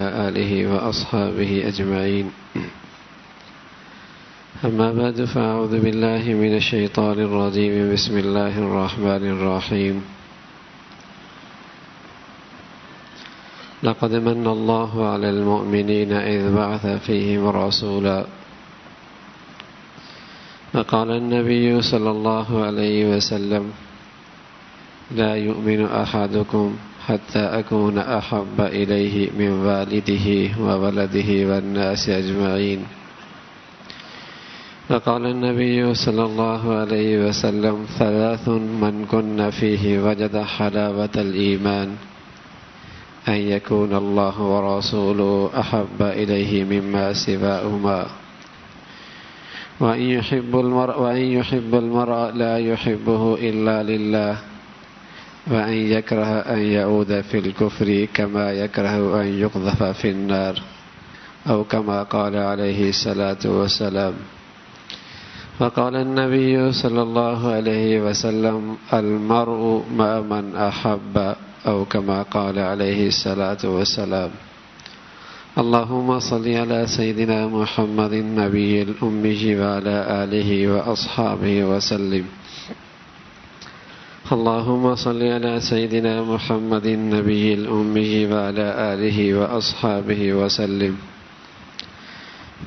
آله وأصحابه أجمعين أما بعد فأعوذ بالله من الشيطان الرجيم بسم الله الرحمن الرحيم لقد من الله على المؤمنين إذ بعث فيهم رسولا۔ فقال النبي صلى الله عليه وسلم، لا يؤمن أحدكم حتى أكون أحب إليه من والده وولده والناس أجمعين. فقال النبي صلى الله عليه وسلم ثلاث من كن فيه وجد حلاوة الإيمان. أن يكون الله ورسوله أحب إليه مما سواهما. وأن يحب المرء, وأن يحب المرء لا يحبه إلا لله. وأن يكره أن يعود في الكفر كما يكره أن يقذف في النار أو كما قال عليه الصلاة والسلام فقال النبي صلى الله عليه وسلم المرء ما من أحب أو كما قال عليه الصلاة والسلام اللهم صل على سيدنا محمد النبي الأمي وعلى آله وأصحابه وسلم اللهم صل على سيدنا محمد النبي الأمي وعلى آله وأصحابه وسلم.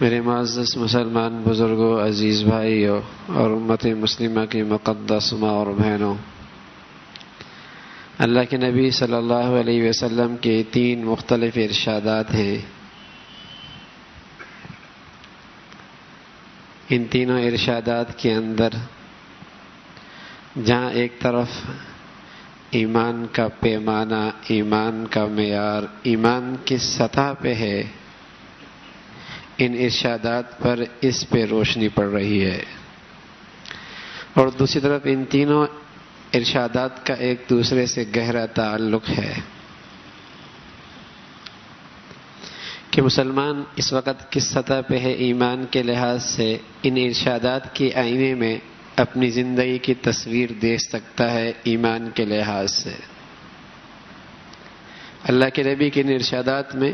میرے معزز مسلمان بزرگوں عزیز بھائیوں اور امت مسلمہ کی مقدس ماں اور بہنوں، اللہ کے نبی صلی اللہ علیہ وسلم کے تین مختلف ارشادات ہیں۔ ان تینوں ارشادات کے اندر جہاں ایک طرف ایمان کا پیمانہ، ایمان کا معیار، ایمان کی سطح پہ ہے، ان ارشادات پر اس پہ روشنی پڑ رہی ہے۔ اور دوسری طرف ان تینوں ارشادات کا ایک دوسرے سے گہرا تعلق ہے۔ کہ مسلمان اس وقت کس سطح پہ ہے ایمان کے لحاظ سے، ان ارشادات کے آئینے میں اپنی زندگی کی تصویر دیکھ سکتا ہے ایمان کے لحاظ سے۔ اللہ کے نبی کے ارشادات میں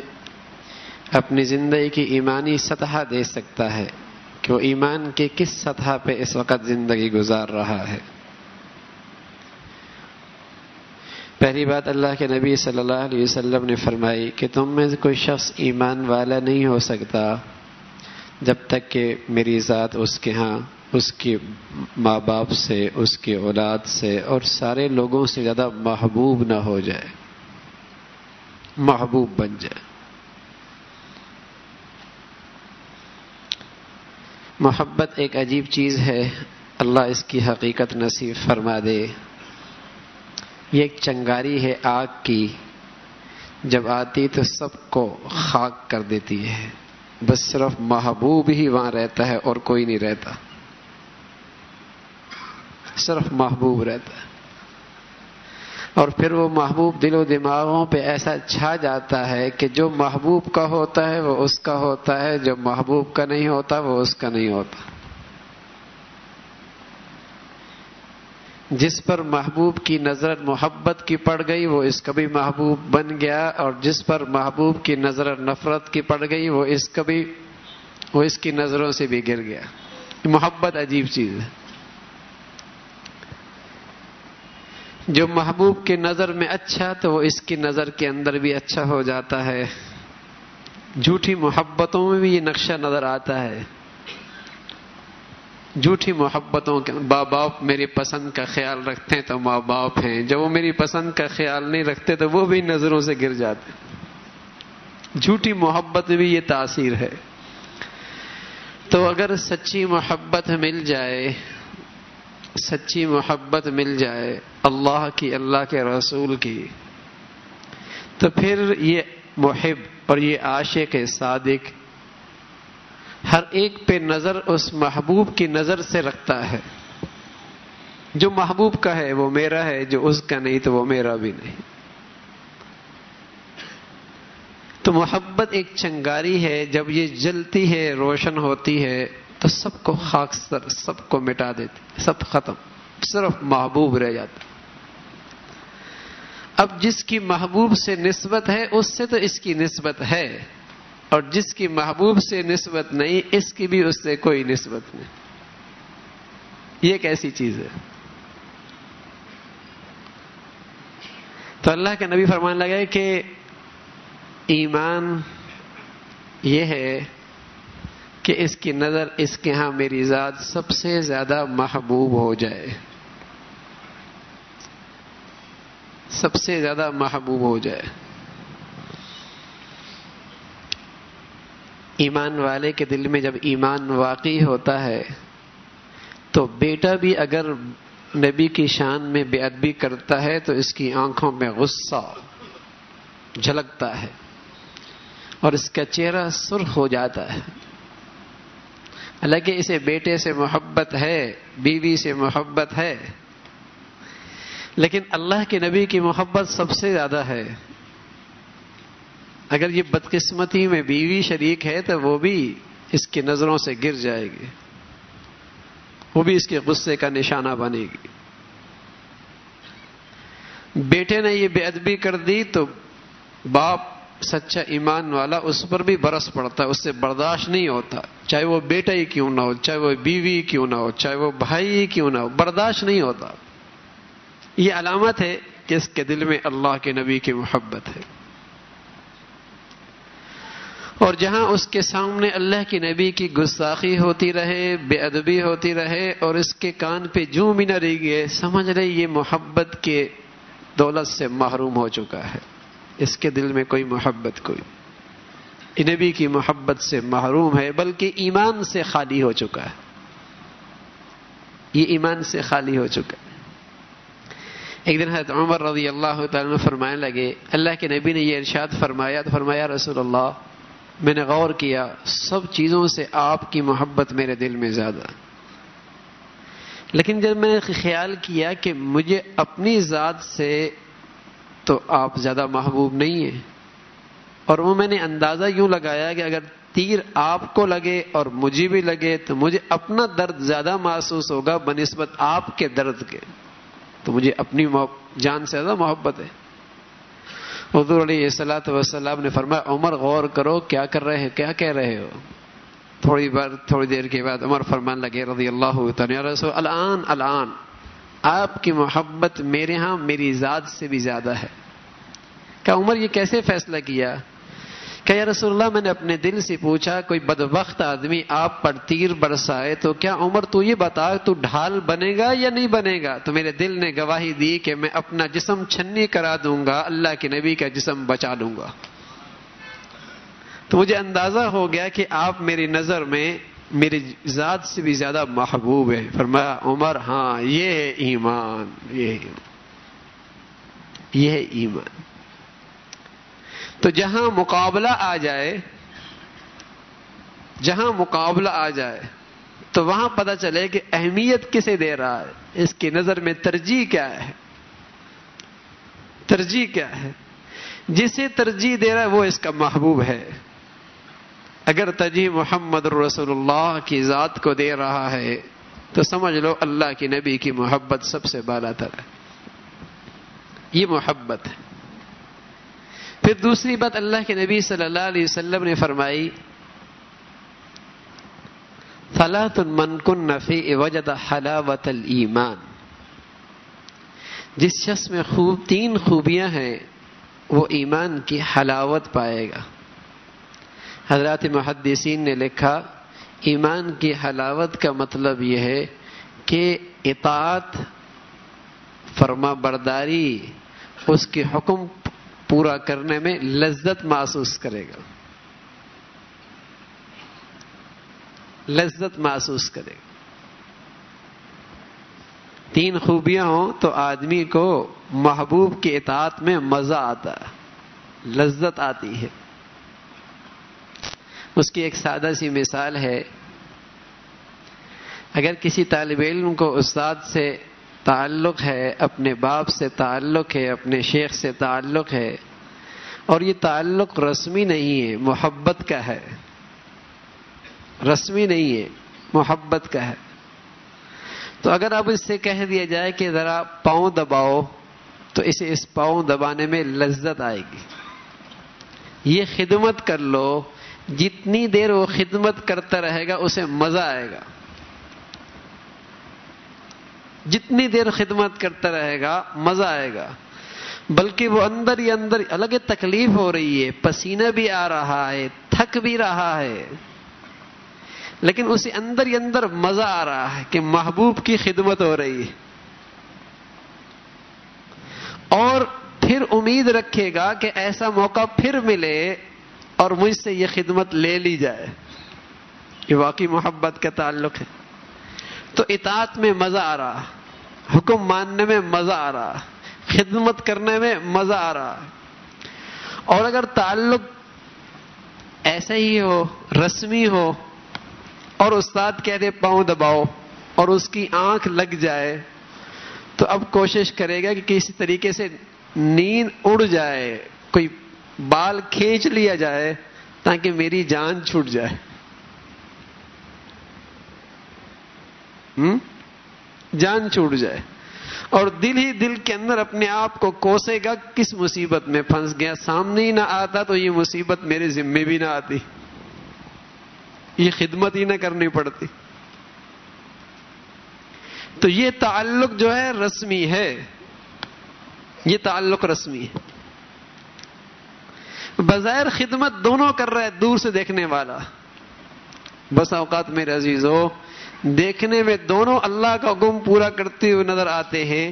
اپنی زندگی کی ایمانی سطح دے سکتا ہے کہ وہ ایمان کے کس سطح پہ اس وقت زندگی گزار رہا ہے۔ پہلی بات اللہ کے نبی صلی اللہ علیہ وسلم نے فرمائی کہ تم میں کوئی شخص ایمان والا نہیں ہو سکتا جب تک کہ میری ذات اس کے ہاں اس کے ماں باپ سے، اس کے اولاد سے اور سارے لوگوں سے زیادہ محبوب نہ ہو جائے۔ محبوب بن جائے۔ محبت ایک عجیب چیز ہے۔ اللہ اس کی حقیقت نصیب فرما دے۔ یہ ایک چنگاری ہے آگ کی۔ جب آتی تو سب کو خاک کر دیتی ہے۔ بس صرف محبوب ہی وہاں رہتا ہے اور کوئی نہیں رہتا۔ صرف محبوب رہتا ہے۔ اور پھر وہ محبوب دل و دماغوں پہ ایسا چھا جاتا ہے کہ جو محبوب کا ہوتا ہے وہ اس کا ہوتا ہے، جو محبوب کا نہیں ہوتا وہ اس کا نہیں ہوتا۔ جس پر محبوب کی نظر محبت کی پڑ گئی وہ اس کا بھی محبوب بن گیا، اور جس پر محبوب کی نظر نفرت کی پڑ گئی وہ اس کا بھی، وہ اس کی نظروں سے بھی گر گیا۔ محبت عجیب چیز ہے۔ جو محبوب کی نظر میں اچھا تو وہ اس کی نظر کے اندر بھی اچھا ہو جاتا ہے۔ جھوٹی محبتوں میں بھی یہ نقشہ نظر آتا ہے۔ جھوٹی محبتوں کے ماں باپ میری پسند کا خیال رکھتے ہیں تو ماں باپ ہیں۔ جب وہ میری پسند کا خیال نہیں رکھتے تو وہ بھی نظروں سے گر جاتے جھوٹی محبت میں بھی یہ تاثیر ہے۔ تو اگر سچی محبت مل جائے سچی محبت مل جائے اللہ کی، اللہ کے رسول کی، تو پھر یہ محب اور یہ عاشق صادق ہر ایک پہ نظر اس محبوب کی نظر سے رکھتا ہے۔ جو محبوب کا ہے وہ میرا ہے، جو اس کا نہیں تو وہ میرا بھی نہیں۔ تو محبت ایک چنگاری ہے، جب یہ جلتی ہے، روشن ہوتی ہے۔ تو سب کو خاک سر، سب کو مٹا دیتی سب ختم، صرف محبوب رہ جاتا اب جس کی محبوب سے نسبت ہے، اس سے تو اس کی نسبت ہے، اور جس کی محبوب سے نسبت نہیں، اس کی بھی اس سے کوئی نسبت نہیں۔ یہ ایک ایسی چیز ہے۔ تو اللہ کے نبی فرمان لگا کہ ایمان یہ ہے کہ اس کی نظر اس کے ہاں میری ذات سب سے زیادہ محبوب ہو جائے۔ سب سے زیادہ محبوب ہو جائے۔ ایمان والے کے دل میں جب ایمان واقعی ہوتا ہے، تو بیٹا بھی اگر نبی کی شان میں بے ادبی کرتا ہے، تو اس کی آنکھوں میں غصہ جھلکتا ہے اور اس کا چہرہ سرخ ہو جاتا ہے۔ حالانکہ اسے بیٹے سے محبت ہے، بیوی سے محبت ہے۔ لیکن اللہ کے نبی کی محبت سب سے زیادہ ہے۔ اگر یہ بدقسمتی میں بیوی شریک ہے تو وہ بھی اس کی نظروں سے گر جائے گی۔ وہ بھی اس کے غصے کا نشانہ بنے گی۔ بیٹے نے یہ بے ادبی کر دی تو باپ سچا ایمان والا اس پر بھی برس پڑتا ہے، اس سے برداشت نہیں ہوتا۔ چاہے وہ بیٹا ہی کیوں نہ ہو، چاہے وہ بیوی کیوں نہ ہو، چاہے وہ بھائی ہی کیوں نہ ہو، برداشت نہیں ہوتا۔ یہ علامت ہے کہ اس کے دل میں اللہ کے نبی کی محبت ہے۔ اور جہاں اس کے سامنے اللہ کی نبی کی گستاخی ہوتی رہے، بے ادبی ہوتی رہے، اور اس کے کان پہ جو بھی نہ رہی گئے، سمجھ رہے یہ محبت کے دولت سے محروم ہو چکا ہے۔ اس کے دل میں کوئی محبت کوئی۔ نبی کی محبت سے محروم ہے، بلکہ ایمان سے خالی ہو چکا ہے۔ یہ ایمان سے خالی ہو چکا ہے۔ ایک دن حضرت عمر رضی اللہ تعالیٰ فرمانے لگے، اللہ کے نبی نے یہ ارشاد فرمایا، تو فرمایا رسول اللہ، میں نے غور کیا، سب چیزوں سے آپ کی محبت میرے دل میں زیادہ لیکن جب میں نے خیال کیا کہ مجھے اپنی ذات سے تو آپ زیادہ محبوب نہیں ہیں۔ اور وہ میں نے اندازہ یوں لگایا کہ اگر تیر آپ کو لگے اور مجھے بھی لگے تو مجھے اپنا درد زیادہ محسوس ہوگا، بنسبت آپ کے درد کے۔ تو مجھے اپنی جان سے زیادہ محبت ہے۔ حضور علیہ السلاۃ وسلام نے فرمایا، عمر غور کرو کیا کر رہے ہیں، کیا کہہ رہے ہو؟ تھوڑی بار، تھوڑی دیر کے بعد عمر فرمان لگے، رضی اللہ رسول الان الان! آپ کی محبت میرے ہاں میری ذات سے بھی زیادہ ہے۔ کیا عمر، یہ کیسے فیصلہ کیا؟ کہ یا رسول اللہ، میں نے اپنے دل سے پوچھا، کوئی بدبخت آدمی آپ پر تیر برسائے تو کیا، عمر، تو یہ بتا، تو ڈھال بنے گا یا نہیں بنے گا؟ تو میرے دل نے گواہی دی کہ میں اپنا جسم چھنی کرا دوں گا، اللہ کے نبی کا جسم بچا لوں گا۔ تو مجھے اندازہ ہو گیا کہ آپ میری نظر میں میری ذات سے بھی زیادہ محبوب ہے۔ فرمایا، عمر ہاں یہ ہے ایمان، یہ ہے یہ ہے ایمان۔ تو جہاں مقابلہ آ جائے، جہاں مقابلہ آ جائے، تو وہاں پتہ چلے کہ اہمیت کسے دے رہا ہے، اس کی نظر میں ترجیح کیا ہے۔ ترجیح کیا ہے۔ جسے ترجیح دے رہا ہے، وہ اس کا محبوب ہے۔ اگر ترجیح محمد رسول اللہ کی ذات کو دے رہا ہے، تو سمجھ لو اللہ کی نبی کی محبت سب سے بالا تر ہے۔ یہ محبت ہے۔ پھر دوسری بات اللہ کے نبی صلی اللہ علیہ وسلم نے فرمائی فلاط من کن نفی وجد حلاوت المان جس شخص میں خوب تین خوبیاں ہیں، وہ ایمان کی حلاوت پائے گا۔ حضرات محدثین نے لکھا، ایمان کی حلاوت کا مطلب یہ ہے کہ اطاعت، فرما برداری اس کے حکم پورا کرنے میں لذت محسوس کرے گا۔ لذت محسوس کرے گا۔ تین خوبیاں ہوں تو آدمی کو محبوب کے اطاعت میں مزہ آتا ہے، لذت آتی ہے۔ اس کی ایک سادہ سی مثال ہے۔ اگر کسی طالب علم کو استاد سے تعلق ہے، اپنے باپ سے تعلق ہے، اپنے شیخ سے تعلق ہے، اور یہ تعلق رسمی نہیں ہے، محبت کا ہے۔ رسمی نہیں ہے، محبت کا ہے۔ تو اگر اب اس سے کہہ دیا جائے کہ ذرا پاؤں دباؤ، تو اسے اس پاؤں دبانے میں لذت آئے گی۔ یہ خدمت کر لو جتنی دیر وہ خدمت کرتا رہے گا، اسے مزہ آئے گا۔ جتنی دیر خدمت کرتا رہے گا، مزہ آئے گا۔ بلکہ وہ اندر ہی اندر الگ تکلیف ہو رہی ہے، پسینہ بھی آ رہا ہے، تھک بھی رہا ہے۔ لیکن اسے اندر ہی اندر مزہ آ رہا ہے کہ محبوب کی خدمت ہو رہی ہے۔ اور پھر امید رکھے گا کہ ایسا موقع پھر ملے اور مجھ سے یہ خدمت لے لی جائے یہ واقعی محبت کا تعلق ہے۔ تو اطاعت میں مزہ آ رہا، حکم ماننے میں مزہ آ رہا، خدمت کرنے میں مزہ آ رہا۔ اور اگر تعلق ایسا ہی ہو، رسمی ہو، اور استاد کہہ دے پاؤں دباؤ اور اس کی آنکھ لگ جائے، تو اب کوشش کرے گا کہ کسی طریقے سے نیند اڑ جائے، کوئی بال کھینچ لیا جائے تاکہ میری جان چھوٹ جائے۔ جان چھوٹ جائے۔ اور دل ہی دل کے اندر اپنے آپ کو کوسے گا، کس مصیبت میں پھنس گیا؟ سامنے ہی نہ آتا تو یہ مصیبت میرے ذمے بھی نہ آتی۔ یہ خدمت ہی نہ کرنی پڑتی۔ تو یہ تعلق جو ہے رسمی ہے، یہ تعلق رسمی ہے۔ بظاہر خدمت دونوں کر رہا ہے، دور سے دیکھنے والا۔ بس اوقات میرے عزیز ہو دیکھنے میں دونوں اللہ کا گم پورا کرتے ہوئے نظر آتے ہیں۔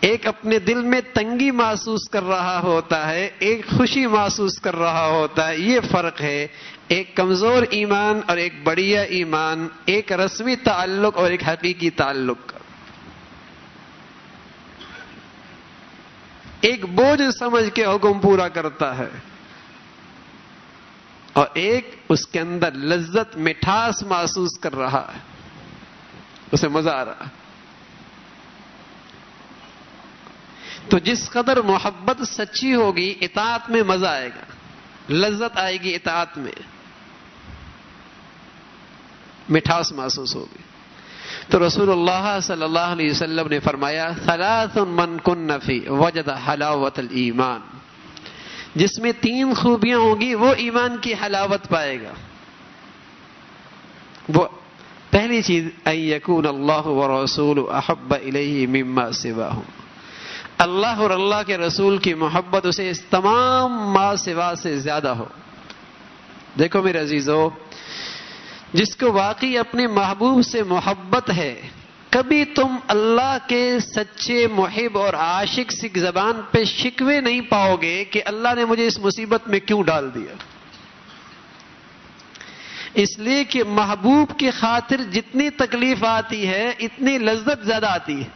ایک اپنے دل میں تنگی محسوس کر رہا ہوتا ہے، ایک خوشی محسوس کر رہا ہوتا ہے۔ یہ فرق ہے، ایک کمزور ایمان اور ایک بڑھیا ایمان، ایک رسمی تعلق اور ایک حقیقی تعلق۔ ایک بوجھ سمجھ کے حکم پورا کرتا ہے۔ اور ایک اس کے اندر لذت، مٹھاس محسوس کر رہا ہے۔ اسے مزہ آ رہا تو جس قدر محبت سچی ہوگی، اطاعت میں مزہ آئے گا۔ لذت آئے گی اطاعت میں۔ مٹھاس محسوس ہوگی۔ تو رسول اللہ صلی اللہ علیہ وسلم نے فرمایا من کن نفی وجد حلاوت المان جس میں تین خوبیاں ہوں گی، وہ ایمان کی حلاوت پائے گا۔ وہ پہلی چیز یقون اللہ و رسول احب علیہ مما سوا ہوں اللہ اور اللہ کے رسول کی محبت اسے اس تمام ما سوا سے زیادہ ہو۔ دیکھو میرے عزیزو، جس کو واقعی اپنے محبوب سے محبت ہے کبھی تم اللہ کے سچے محب اور عاشق سکھ زبان پہ شکوے نہیں پاؤ گے کہ اللہ نے مجھے اس مصیبت میں کیوں ڈال دیا۔ اس لیے کہ محبوب کی خاطر جتنی تکلیف آتی ہے، اتنی لذت زیادہ آتی ہے۔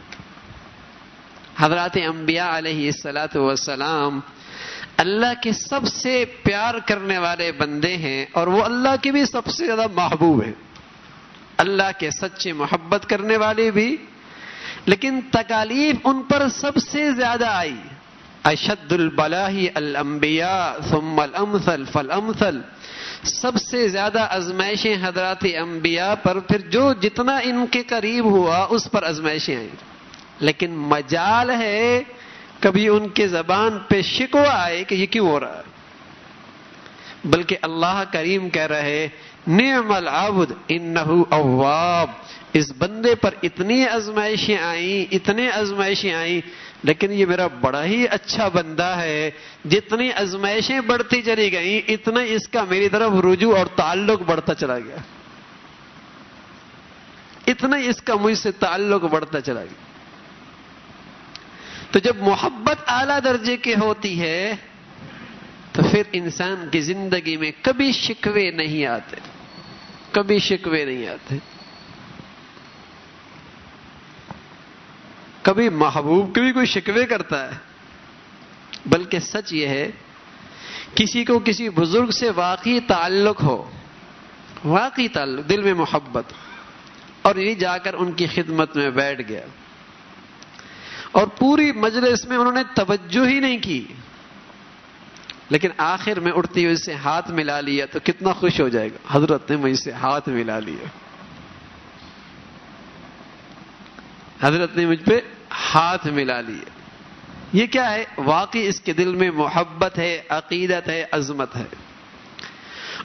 حضرات انبیاء علیہ السلاۃ وسلام اللہ کے سب سے پیار کرنے والے بندے ہیں اور وہ اللہ کے بھی سب سے زیادہ محبوب ہیں۔ اللہ کے سچے محبت کرنے والے بھی، لیکن تکالیف ان پر سب سے زیادہ آئی۔ اشد البلاہی الانبیاء ثم الامثل فالامثل۔ سب سے زیادہ ازمائشیں حضرات انبیاء پر، پھر جو جتنا ان کے قریب ہوا، اس پر ازمائشیں آئیں۔ لیکن مجال ہے کبھی ان کے زبان پہ شکوا آئے کہ یہ کیوں ہو رہا ہے۔ بلکہ اللہ کریم کہہ رہے نعم العبد انہو اواب۔ اس بندے پر اتنی ازمائشیں آئیں اتنے ازمائشیں آئیں، لیکن یہ میرا بڑا ہی اچھا بندہ ہے۔ جتنی ازمائشیں بڑھتی چلی گئیں، اتنا اس کا میری طرف رجوع اور تعلق بڑھتا چلا گیا۔ اتنا اس کا مجھ سے تعلق بڑھتا چلا گیا۔ تو جب محبت اعلی درجے کی ہوتی ہے، تو پھر انسان کی زندگی میں کبھی شکوے نہیں آتے۔ کبھی شکوے نہیں آتے۔ کبھی محبوب، کبھی کوئی شکوے کرتا ہے۔ بلکہ سچ یہ ہے، کسی کو کسی بزرگ سے واقعی تعلق ہو، واقعی تعلق، دل میں محبت، اور یہ جا کر ان کی خدمت میں بیٹھ گیا۔ اور پوری مجلس میں انہوں نے توجہ ہی نہیں کی۔ لیکن آخر میں اٹھتی ہوئی سے ہاتھ ملا لیا تو کتنا خوش ہو جائے گا۔ حضرت نے مجھ سے ہاتھ ملا لیا۔ حضرت نے مجھ پہ ہاتھ ملا لیے یہ کیا ہے؟ واقعی اس کے دل میں محبت ہے، عقیدت ہے، عظمت ہے۔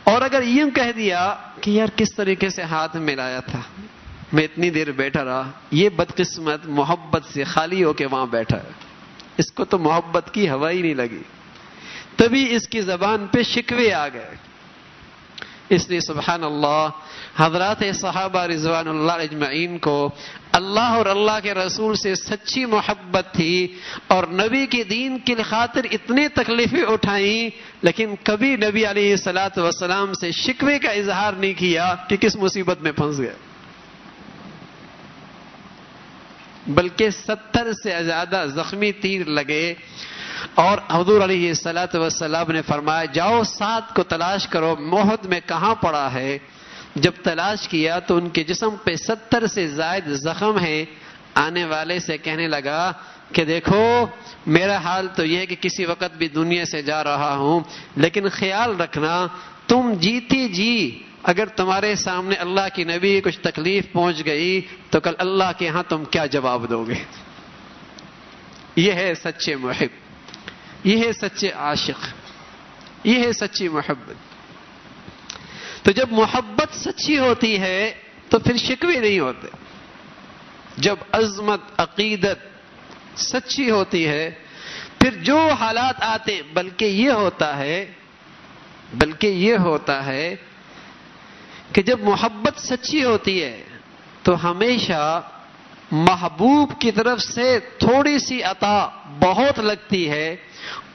اور اگر یوں کہہ دیا کہ یار کس طریقے سے ہاتھ ملایا تھا، میں اتنی دیر بیٹھا رہا، یہ بدقسمت، محبت سے خالی ہو کے وہاں بیٹھا ہے۔ اس کو تو محبت کی ہوا ہی نہیں لگی۔ تبھی اس کی زبان پہ شکوے آ گئے۔ اس لیے سبحان اللہ، حضرات صحابہ رضوان اللہ اجمعین کو اللہ اور اللہ کے رسول سے سچی محبت تھی اور نبی کے دین کی خاطر اتنی تکلیفیں اٹھائیں، لیکن کبھی نبی علیہ السلاۃ وسلام سے شکوے کا اظہار نہیں کیا کہ کس مصیبت میں پھنس گئے۔ بلکہ ستر سے زیادہ زخمی تیر لگے۔ اور حضور علیہ سلاۃ وسلام نے فرمایا، جاؤ سات کو تلاش کرو محد میں کہاں پڑا ہے؟ جب تلاش کیا تو ان کے جسم پہ ستر سے زائد زخم ہے آنے والے سے کہنے لگا کہ دیکھو، میرا حال تو یہ ہے کہ کسی وقت بھی دنیا سے جا رہا ہوں، لیکن خیال رکھنا، تم جیتی جی۔ اگر تمہارے سامنے اللہ کی نبی کچھ تکلیف پہنچ گئی تو کل اللہ کے ہاں تم کیا جواب دو گے؟ یہ ہے سچے محب یہ ہے سچے عاشق، یہ ہے سچی محبت۔ تو جب محبت سچی ہوتی ہے تو پھر شکوے نہیں ہوتے۔ جب عظمت، عقیدت سچی ہوتی ہے، پھر جو حالات آتے، بلکہ یہ ہوتا ہے، بلکہ یہ ہوتا ہے کہ جب محبت سچی ہوتی ہے تو ہمیشہ محبوب کی طرف سے تھوڑی سی عطا بہت لگتی ہے۔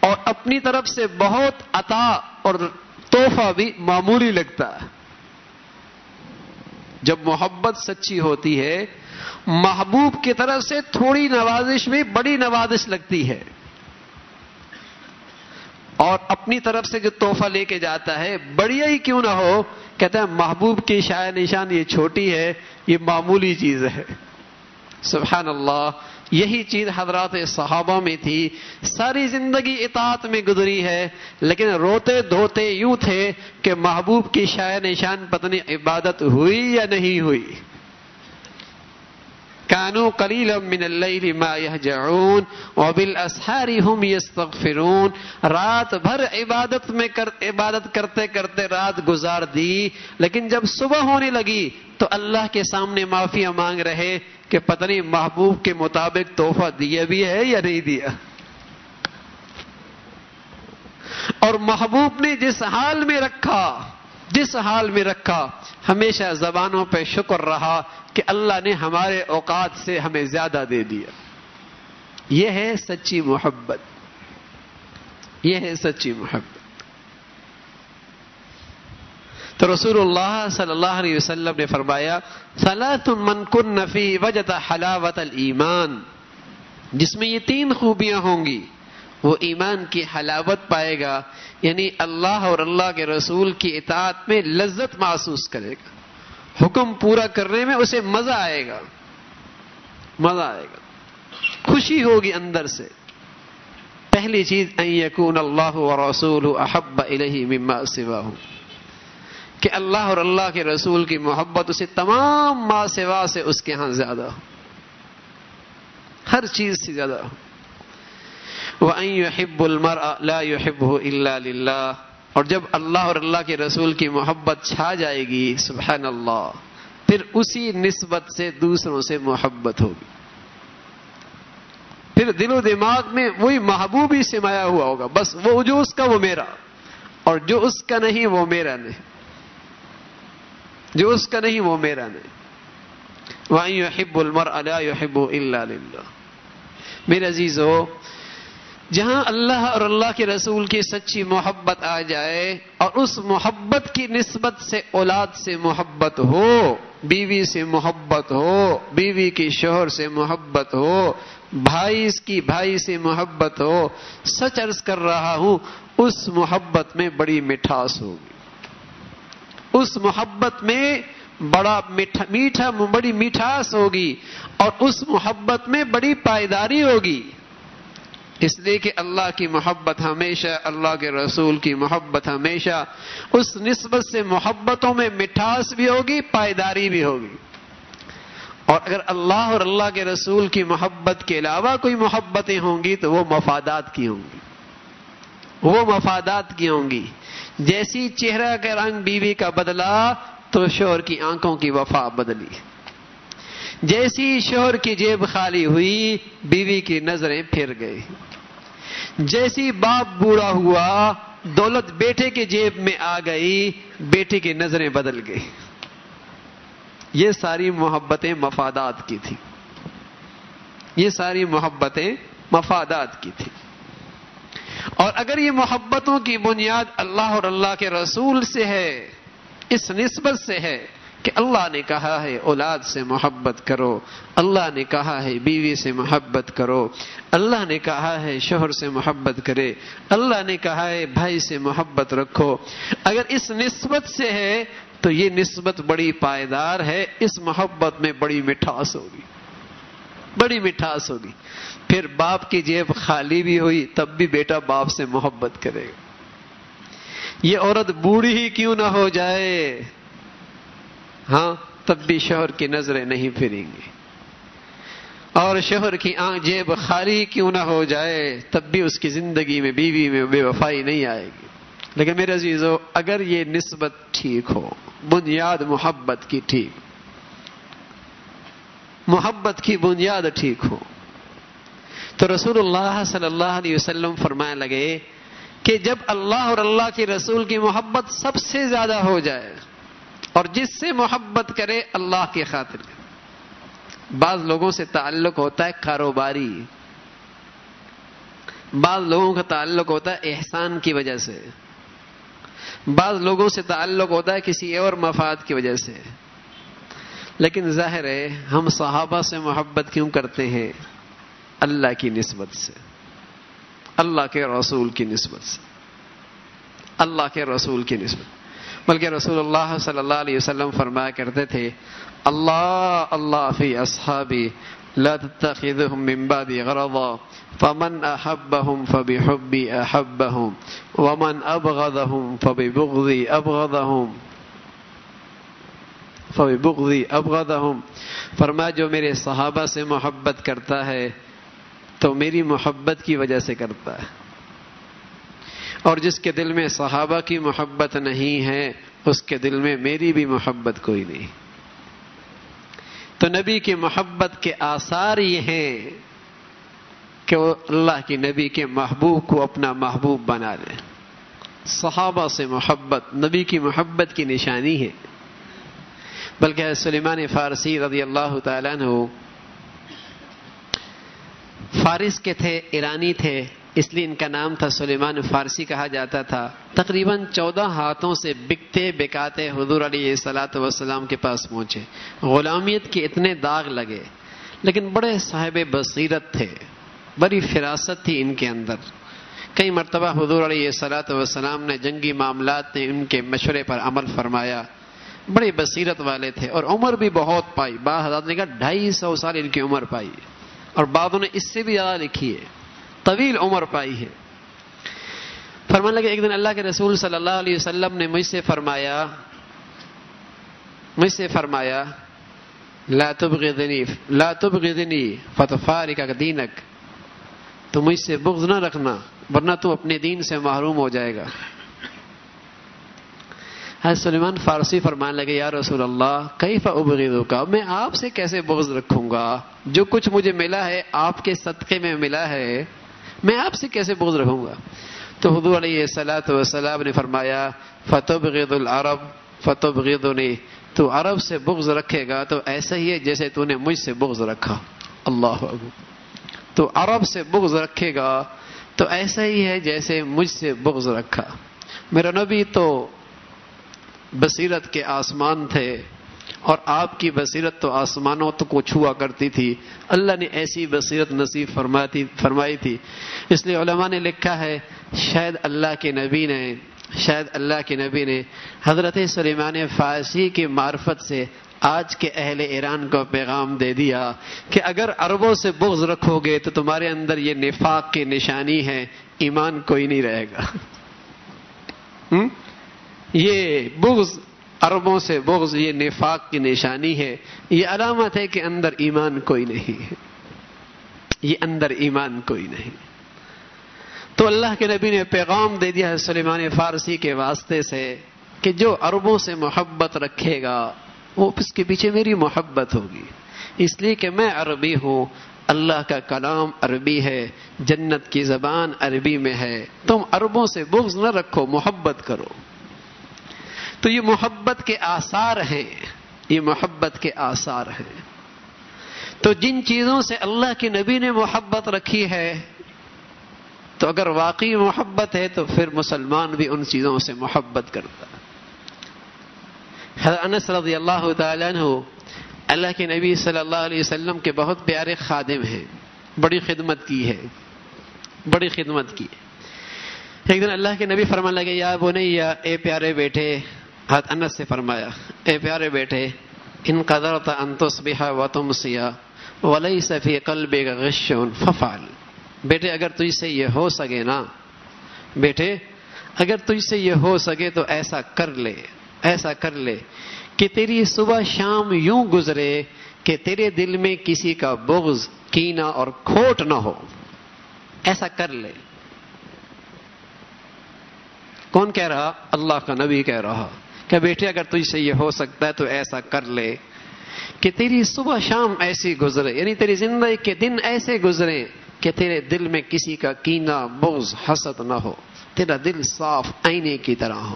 اور اپنی طرف سے بہت عطا اور تحفہ بھی معمولی لگتا ہے۔ جب محبت سچی ہوتی ہے، محبوب کی طرف سے تھوڑی نوازش بھی بڑی نوازش لگتی ہے۔ اور اپنی طرف سے جو تحفہ لے کے جاتا ہے، بڑھیا ہی کیوں نہ ہو کہتے ہیں محبوب کی شاع نشان یہ چھوٹی ہے، یہ معمولی چیز ہے۔ سبحان اللہ یہی چیز حضرات صحابہ میں تھی۔ ساری زندگی اطاعت میں گزری ہے، لیکن روتے دھوتے یوں تھے کہ محبوب کی شاع نشان پتنی عبادت ہوئی یا نہیں ہوئی۔ کانو کلیل من اللیل ما یہجعون وبالاسحار هم یستغفرون رات بھر عبادت میں کر عبادت کرتے کرتے رات گزار دی، لیکن جب صبح ہونے لگی تو اللہ کے سامنے معافیا مانگ رہے کہ پتہ نہیں محبوب کے مطابق تحفہ دیا بھی ہے یا نہیں دیا۔ اور محبوب نے جس حال میں رکھا جس حال میں رکھا، ہمیشہ زبانوں پہ شکر رہا کہ اللہ نے ہمارے اوقات سے ہمیں زیادہ دے دیا۔ یہ ہے سچی محبت۔ یہ ہے سچی محبت۔ تو رسول اللہ صلی اللہ علیہ وسلم نے فرمایا صلاح من کن نفی وجد حلاوت المان جس میں یہ تین خوبیاں ہوں گی۔ وہ ایمان کی حلاوت پائے گا یعنی اللہ اور اللہ کے رسول کی اطاعت میں لذت محسوس کرے گا۔ حکم پورا کرنے میں اسے مزہ آئے گا۔ مزہ آئے گا۔ خوشی ہوگی اندر سے۔ پہلی چیز، ان یکون اللہ و رسول احب الہی مما سوا ہوں کہ اللہ اور اللہ کے رسول کی محبت اسے تمام ما سوا سے اس کے ہاں زیادہ ہو۔ ہر چیز سے زیادہ ہو۔ وَأَن يُحِبُّ الْمَرْءَ لَا يُحِبُّهُ إِلَّا لِلَّهِ اور جب اللہ اور اللہ کے رسول کی محبت چھا جائے گی سبحان اللہ پھر اسی نسبت سے دوسروں سے محبت ہوگی۔ پھر دل و دماغ میں وہی محبوب ہی سمایا ہوا ہوگا، بس وہ جو اس کا وہ میرا، اور جو اس کا نہیں وہ میرا نہیں۔ جو اس کا نہیں وہ میرا نہیں۔ وہیں حب المر اللہ اللہ میرے عزیز ہو جہاں اللہ اور اللہ کے رسول کی سچی محبت آ جائے اور اس محبت کی نسبت سے اولاد سے محبت ہو، بیوی سے محبت ہو، بیوی کی شوہر سے محبت ہو، بھائی کی بھائی سے محبت ہو، سچ عرض کر رہا ہوں، اس محبت میں بڑی مٹھاس ہوگی۔ اس محبت میں بڑا میٹھا میٹھا، بڑی میٹھاس ہوگی اور اس محبت میں بڑی پائیداری ہوگی۔ اس لیے کہ اللہ کی محبت ہمیشہ، اللہ کے رسول کی محبت ہمیشہ، اس نسبت سے محبتوں میں مٹھاس بھی ہوگی، پائیداری بھی ہوگی۔ اور اگر اللہ اور اللہ کے رسول کی محبت کے علاوہ کوئی محبتیں ہوں گی تو وہ مفادات کی ہوں گی۔ وہ مفادات کی ہوں گی۔ جیسی چہرہ کا رنگ بیوی کا بدلا تو شوہر کی آنکھوں کی وفا بدلی۔ جیسی شوہر کی جیب خالی ہوئی، بیوی کی نظریں پھر گئی۔ جیسی باپ بوڑھا ہوا دولت بیٹے کے جیب میں آ گئی، بیٹے کی نظریں بدل گئی۔ یہ ساری محبتیں مفادات کی تھی یہ ساری محبتیں مفادات کی تھی اور اگر یہ محبتوں کی بنیاد اللہ اور اللہ کے رسول سے ہے، اس نسبت سے ہے کہ اللہ نے کہا ہے اولاد سے محبت کرو، اللہ نے کہا ہے بیوی سے محبت کرو، اللہ نے کہا ہے شوہر سے محبت کرے، اللہ نے کہا ہے بھائی سے محبت رکھو۔ اگر اس نسبت سے ہے تو یہ نسبت بڑی پائیدار ہے، اس محبت میں بڑی مٹھاس ہوگی۔ بڑی مٹھاس ہوگی۔ پھر باپ کی جیب خالی بھی ہوئی، تب بھی بیٹا باپ سے محبت کرے۔ گا یہ عورت بوڑھی ہی کیوں نہ ہو جائے؟ ہاں تب بھی شوہر کی نظریں نہیں پھریں گی۔ اور شوہر کی آنکھ جیب خالی کیوں نہ ہو جائے، تب بھی اس کی زندگی میں بیوی میں بے وفائی نہیں آئے گی۔ لیکن میرے عزیزو، اگر یہ نسبت ٹھیک ہو، بنیاد محبت کی ٹھیک، محبت کی بنیاد ٹھیک ہو، تو رسول اللہ صلی اللہ علیہ وسلم فرمائے لگے کہ جب اللہ اور اللہ کے رسول کی محبت سب سے زیادہ ہو جائے اور جس سے محبت کرے اللہ کی خاطر بعض لوگوں سے تعلق ہوتا ہے کاروباری۔ بعض لوگوں کا تعلق ہوتا ہے احسان کی وجہ سے۔ بعض لوگوں سے تعلق ہوتا ہے کسی اور مفاد کی وجہ سے۔ لیکن ظاہر ہے، ہم صحابہ سے محبت کیوں کرتے ہیں؟ اللہ کی نسبت سے۔ اللہ کے رسول کی نسبت سے۔ اللہ کے رسول کی نسبت۔ بلکہ رسول اللہ صلی اللہ علیہ وسلم فرمایا کرتے تھے، اللہ اللہ فی اصحابی، لا تتخذهم من بعدي غرضا، فمن احبهم فبحبي احبهم ومن ابغضهم فببغضي ابغضهم فببغضي ابغضهم فرمایا، جو میرے صحابہ سے محبت کرتا ہے، تو میری محبت کی وجہ سے کرتا ہے۔ اور جس کے دل میں صحابہ کی محبت نہیں ہے، اس کے دل میں میری بھی محبت کوئی نہیں۔ تو نبی کی محبت کے آثار یہ ہیں کہ وہ اللہ کی نبی کے محبوب کو اپنا محبوب بنا لیں صحابہ سے محبت، نبی کی محبت کی نشانی ہے۔ بلکہ سلیمان فارسی رضی اللہ تعالیٰ نے فارس کے تھے، ایرانی تھے۔ اس لیے ان کا نام تھا سلیمان فارسی کہا جاتا تھا۔ تقریباً چودہ ہاتھوں سے بکتے بکاتے حضور علیہ سلاۃ وسلام کے پاس پہنچے۔ غلامیت کے اتنے داغ لگے، لیکن بڑے صاحب بصیرت تھے۔ بڑی فراست تھی ان کے اندر۔ کئی مرتبہ حضور علیہ سلاۃ وسلام نے جنگی معاملات نے ان کے مشورے پر عمل فرمایا۔ بڑے بصیرت والے تھے اور عمر بھی بہت پائی۔ با حضرت نے کہا، ڈھائی سو سال ان کی عمر پائی۔ اور بعدوں نے اس سے بھی زیادہ لکھی ہے۔ طویل عمر پائی ہے۔ فرمان لگے، ایک دن اللہ کے رسول صلی اللہ علیہ وسلم نے مجھ سے فرمایا، مجھ سے فرمایا، لا تبغضنی لا تبغضنی فتفارق دینک، تو مجھ سے بغض نہ رکھنا، ورنہ تو اپنے دین سے محروم ہو جائے گا۔ حضرت سلیمان فارسی فرمان لگے، یا رسول اللہ کئی فبغیدوں کا میں آپ سے کیسے بغض رکھوں گا؟ جو کچھ مجھے ملا ہے، آپ کے صدقے میں ملا ہے۔ میں آپ سے کیسے بغض رکھوں گا؟ تو حضور علیہ سلاۃ وسلام نے فرمایا فتح بغید العرب فتح بغید نے تو عرب سے بغض رکھے گا تو ایسا ہی ہے جیسے تو نے مجھ سے بغض رکھا۔ اللہ تو عرب سے بغض رکھے گا تو ایسا ہی ہے جیسے مجھ سے بغض رکھا۔ میرا نبی تو بصیرت کے آسمان تھے۔ اور آپ کی بصیرت تو آسمانوں تو کو چھوا کرتی تھی۔ اللہ نے ایسی بصیرت نصیب فرمائی تھی اس لیے علماء نے لکھا ہے، شاید اللہ کے نبی نے شاید اللہ کے نبی نے حضرت سلیمان فارسی کی معرفت سے آج کے اہل ایران کو پیغام دے دیا کہ اگر عربوں سے بغض رکھو گے تو تمہارے اندر یہ نفاق کی نشانی ہے، ایمان کوئی نہیں رہے گا۔ یہ بغض اربوں سے بغض، یہ نفاق کی نشانی ہے۔ یہ علامت ہے کہ اندر ایمان کوئی نہیں ہے۔ یہ اندر ایمان کوئی نہیں۔ تو اللہ کے نبی نے پیغام دے دیا ہے سلیمان فارسی کے واسطے سے کہ جو عربوں سے محبت رکھے گا، وہ اس کے پیچھے میری محبت ہوگی۔ اس لیے کہ میں عربی ہوں، اللہ کا کلام عربی ہے، جنت کی زبان عربی میں ہے۔ تم عربوں سے بغض نہ رکھو، محبت کرو۔ تو یہ محبت کے آثار ہیں۔ یہ محبت کے آثار ہیں۔ تو جن چیزوں سے اللہ کے نبی نے محبت رکھی ہے، تو اگر واقعی محبت ہے، تو پھر مسلمان بھی ان چیزوں سے محبت کرتا انس رضی اللہ تعالیٰ عنہ اللہ کے نبی صلی اللہ علیہ وسلم کے بہت پیارے خادم ہیں۔ بڑی خدمت کی ہے۔ بڑی خدمت کی ایک دن اللہ کے نبی فرمان لگے، یا بنیا اے پیارے بیٹے حد انس سے فرمایا، اے پیارے بیٹے، ان قدر انتسبہ و تم سیا ولی صفی قلب غشن ففال بیٹے، اگر تجھ سے یہ ہو سکے نا، بیٹے، اگر تجھ سے یہ ہو سکے تو ایسا کر لے، ایسا کر لے کہ تیری صبح شام یوں گزرے کہ تیرے دل میں کسی کا بغض کینا اور کھوٹ نہ ہو۔ ایسا کر لے۔ کون کہہ رہا؟ اللہ کا نبی کہہ رہا۔ کہ بیٹے اگر تجھ سے یہ ہو سکتا ہے تو ایسا کر لے کہ تیری صبح شام ایسی گزرے یعنی تیری زندگی کے دن ایسے گزرے کہ تیرے دل میں کسی کا کینا بغض، حسد نہ ہو، تیرا دل صاف آئینے کی طرح ہو۔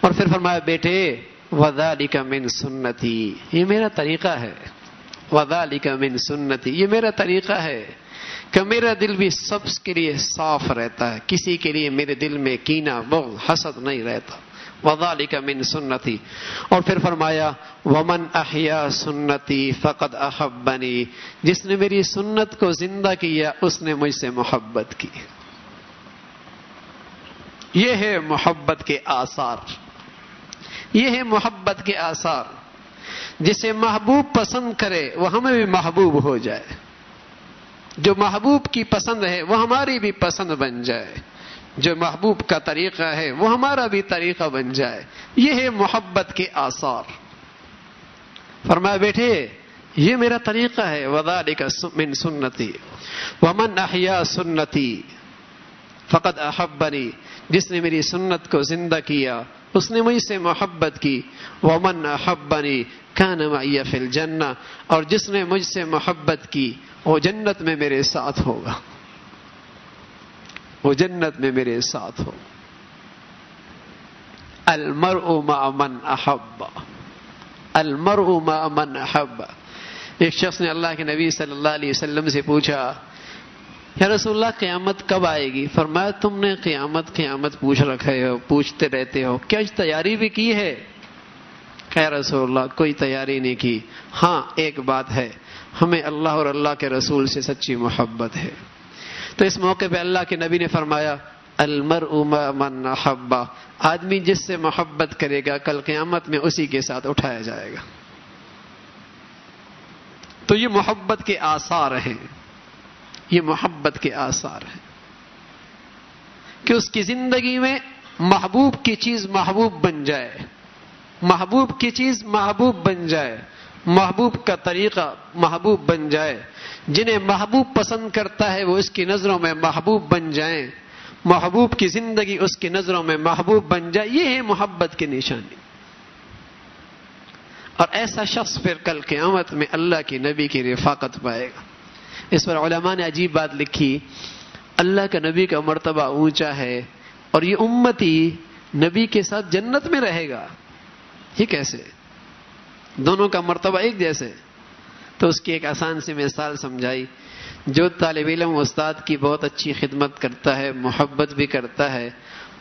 اور پھر فرمایا، بیٹے وزالی کا من سنتی یہ میرا طریقہ ہے۔ وزالی کا من سنتی یہ میرا طریقہ ہے کہ میرا دل بھی سب کے لیے صاف رہتا ہے، کسی کے لیے میرے دل میں کینا بغض، حسد نہیں رہتا۔ وزالی کا من سنتی اور پھر فرمایا، ومن احیا سنتی فقد احبنی جس نے میری سنت کو زندہ کیا، اس نے مجھ سے محبت کی۔ یہ ہے محبت کے آثار۔ یہ ہے محبت کے آثار۔ جسے محبوب پسند کرے، وہ ہمیں بھی محبوب ہو جائے۔ جو محبوب کی پسند ہے، وہ ہماری بھی پسند بن جائے۔ جو محبوب کا طریقہ ہے، وہ ہمارا بھی طریقہ بن جائے۔ یہ ہے محبت کے آثار۔ فرمایا، بیٹھے، یہ میرا طریقہ ہے۔ وزال کا من سنتی ومن احیا سنتی فقط احبنی جس نے میری سنت کو زندہ کیا، اس نے مجھ سے محبت کی۔ ومن احبنی کان معی فی الجنہ اور جس نے مجھ سے محبت کی، وہ جنت میں میرے ساتھ ہوگا۔ وہ جنت میں میرے ساتھ ہو۔ المرء مع من احب۔ المرء مع من احب۔ ایک شخص نے اللہ کے نبی صلی اللہ علیہ وسلم سے پوچھا، یا رسول اللہ، قیامت کب آئے گی؟ فرمایا، تم نے قیامت قیامت پوچھ رکھے ہو، پوچھتے رہتے ہو۔ کیا تیاری بھی کی ہے؟ کہ رسول اللہ، کوئی تیاری نہیں کی۔ ہاں ایک بات ہے، ہمیں اللہ اور اللہ کے رسول سے سچی محبت ہے۔ تو اس موقع پہ اللہ کے نبی نے فرمایا المر من حبا آدمی جس سے محبت کرے گا، کل قیامت میں اسی کے ساتھ اٹھایا جائے گا۔ تو یہ محبت کے آثار ہیں۔ یہ محبت کے آثار ہیں۔ کہ اس کی زندگی میں محبوب کی چیز محبوب بن جائے۔ محبوب کی چیز محبوب بن جائے۔ محبوب کا طریقہ محبوب بن جائے۔ جنہیں محبوب پسند کرتا ہے وہ اس کی نظروں میں محبوب بن جائیں۔ محبوب کی زندگی اس کی نظروں میں محبوب بن جائے۔ یہ ہے محبت کی نشانی۔ اور ایسا شخص پھر کل قیامت میں اللہ کی نبی کی رفاقت پائے گا۔ اس پر علماء نے عجیب بات لکھی۔ اللہ کا نبی کا مرتبہ اونچا ہے اور یہ امتی نبی کے ساتھ جنت میں رہے گا۔ یہ کیسے؟ دونوں کا مرتبہ ایک جیسے تو اس کی ایک آسان سی مثال سمجھائی۔ جو طالب علم استاد کی بہت اچھی خدمت کرتا ہے، محبت بھی کرتا ہے،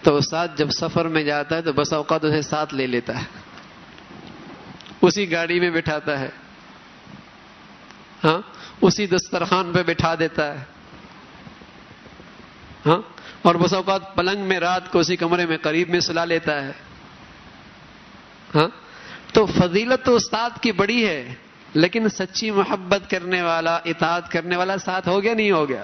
تو استاد جب سفر میں جاتا ہے تو بس اوقات اسے ساتھ لے لیتا ہے۔ اسی گاڑی میں بٹھاتا ہے۔ ہاں؟ اسی دسترخوان پہ بٹھا دیتا ہے۔ ہاں؟ اور بس اوقات پلنگ میں رات کو اسی کمرے میں قریب میں سلا لیتا ہے۔ ہاں؟ تو فضیلت تو استاد کی بڑی ہے، لیکن سچی محبت کرنے والا، اطاعت کرنے والا ساتھ ہو گیا نہیں ہو گیا؟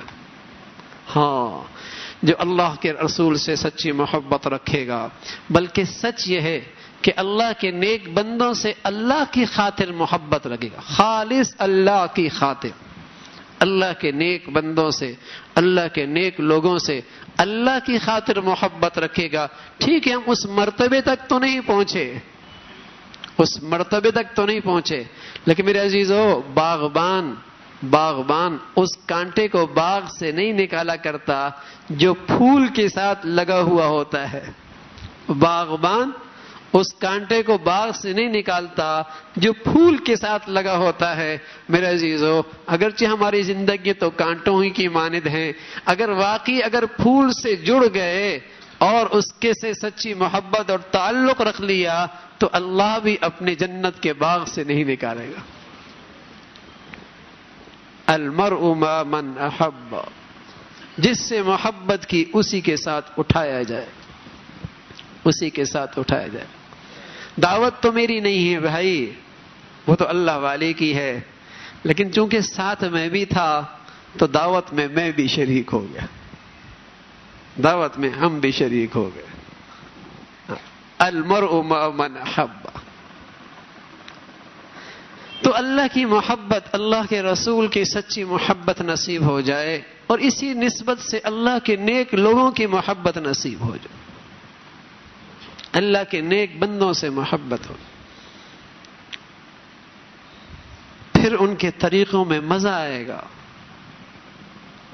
ہاں جو اللہ کے رسول سے سچی محبت رکھے گا۔ بلکہ سچ یہ ہے کہ اللہ کے نیک بندوں سے اللہ کی خاطر محبت رکھے گا۔ خالص اللہ کی خاطر۔ اللہ کے نیک بندوں سے، اللہ کے نیک لوگوں سے اللہ کی خاطر محبت رکھے گا۔ ٹھیک ہے، ہم اس مرتبے تک تو نہیں پہنچے۔ اس مرتبے تک تو نہیں پہنچے۔ لیکن میرے عزیز ہو باغبان باغبان اس کانٹے کو باغ سے نہیں نکالا کرتا جو پھول کے ساتھ لگا ہوا ہوتا ہے۔ باغبان اس کانٹے کو باغ سے نہیں نکالتا جو پھول کے ساتھ لگا ہوتا ہے۔ میرے عزیزو، اگرچہ ہماری زندگی تو کانٹوں ہی کی ماند ہیں، اگر واقعی اگر پھول سے جڑ گئے اور اس کے سے سچی محبت اور تعلق رکھ لیا تو اللہ بھی اپنے جنت کے باغ سے نہیں نکالے گا۔ المرء ما من احب، جس سے محبت کی اسی کے ساتھ اٹھایا جائے۔ اسی کے ساتھ اٹھایا جائے۔ دعوت تو میری نہیں ہے بھائی، وہ تو اللہ والے کی ہے۔ لیکن چونکہ ساتھ میں بھی تھا تو دعوت میں میں بھی شریک ہو گیا۔ دعوت میں ہم بھی شریک ہو گئے۔ المرء ما من احب۔ تو اللہ کی محبت، اللہ کے رسول کی سچی محبت نصیب ہو جائے اور اسی نسبت سے اللہ کے نیک لوگوں کی محبت نصیب ہو جائے۔ اللہ کے نیک بندوں سے محبت ہو۔ پھر ان کے طریقوں میں مزہ آئے گا۔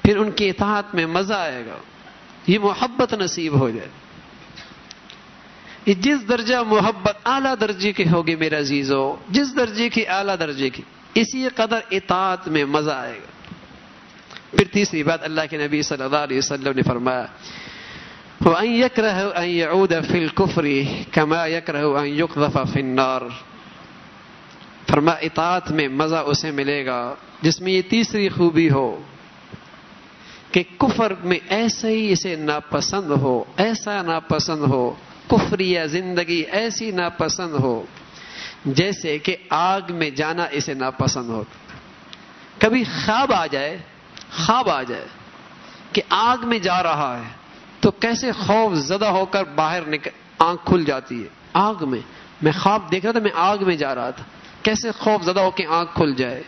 پھر ان کی اطاعت میں مزہ آئے گا۔ یہ محبت نصیب ہو جائے۔ جس درجہ محبت اعلیٰ درجے کی ہوگی میرا عزیزو، جس درجے کی اعلیٰ درجے کی، اسی قدر اطاعت میں مزہ آئے گا۔ پھر تیسری بات اللہ کے نبی صلی اللہ علیہ وسلم نے فرمایا وَأَن يَكْرَهُ أَن يَعُودَ فِي الْكُفْرِ كَمَا يَكْرَهُ أَن يُقْذَفَ فِي النَّارِ. فرما اطاعت میں مزہ اسے ملے گا جس میں یہ تیسری خوبی ہو۔ کہ کفر میں ایسے ہی اسے ناپسند ہو، ایسا ناپسند ہو کفریہ زندگی ایسی ناپسند ہو، جیسے کہ آگ میں جانا اسے ناپسند ہو۔ کبھی خواب آ جائے، خواب آ جائے کہ آگ میں جا رہا ہے، تو کیسے خوف زدہ ہو کر باہر نکل آنکھ کھل جاتی ہے۔ آگ میں میں خواب دیکھ رہا تھا، میں آگ میں جا رہا تھا۔ کیسے خوف زدہ ہو کے آنکھ کھل جائے۔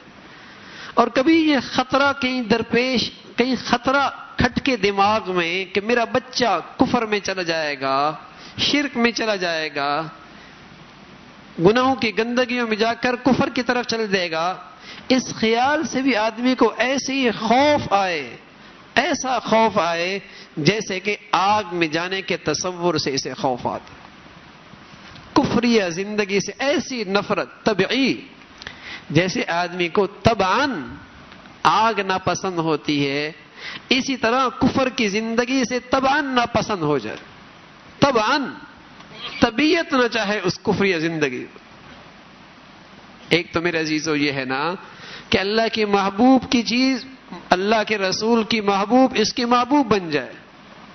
اور کبھی یہ خطرہ کہیں درپیش کہیں خطرہ کھٹ کے دماغ میں کہ میرا بچہ کفر میں چلا جائے گا، شرک میں چلا جائے گا، گناہوں کی گندگیوں میں جا کر کفر کی طرف چل دے گا۔ اس خیال سے بھی آدمی کو ایسے ہی خوف آئے، ایسا خوف آئے جیسے کہ آگ میں جانے کے تصور سے اسے خوف آتا۔ کفری زندگی سے ایسی نفرت طبعی جیسے آدمی کو تبان آگ ناپسند ہوتی ہے، اسی طرح کفر کی زندگی سے تبان ناپسند ہو جائے۔ تبان طبیعت نہ چاہے اس کفری زندگی۔ ایک تو میرے عزیزو، یہ ہے نا کہ اللہ کے محبوب کی چیز، اللہ کے رسول کی محبوب اس کی محبوب بن جائے۔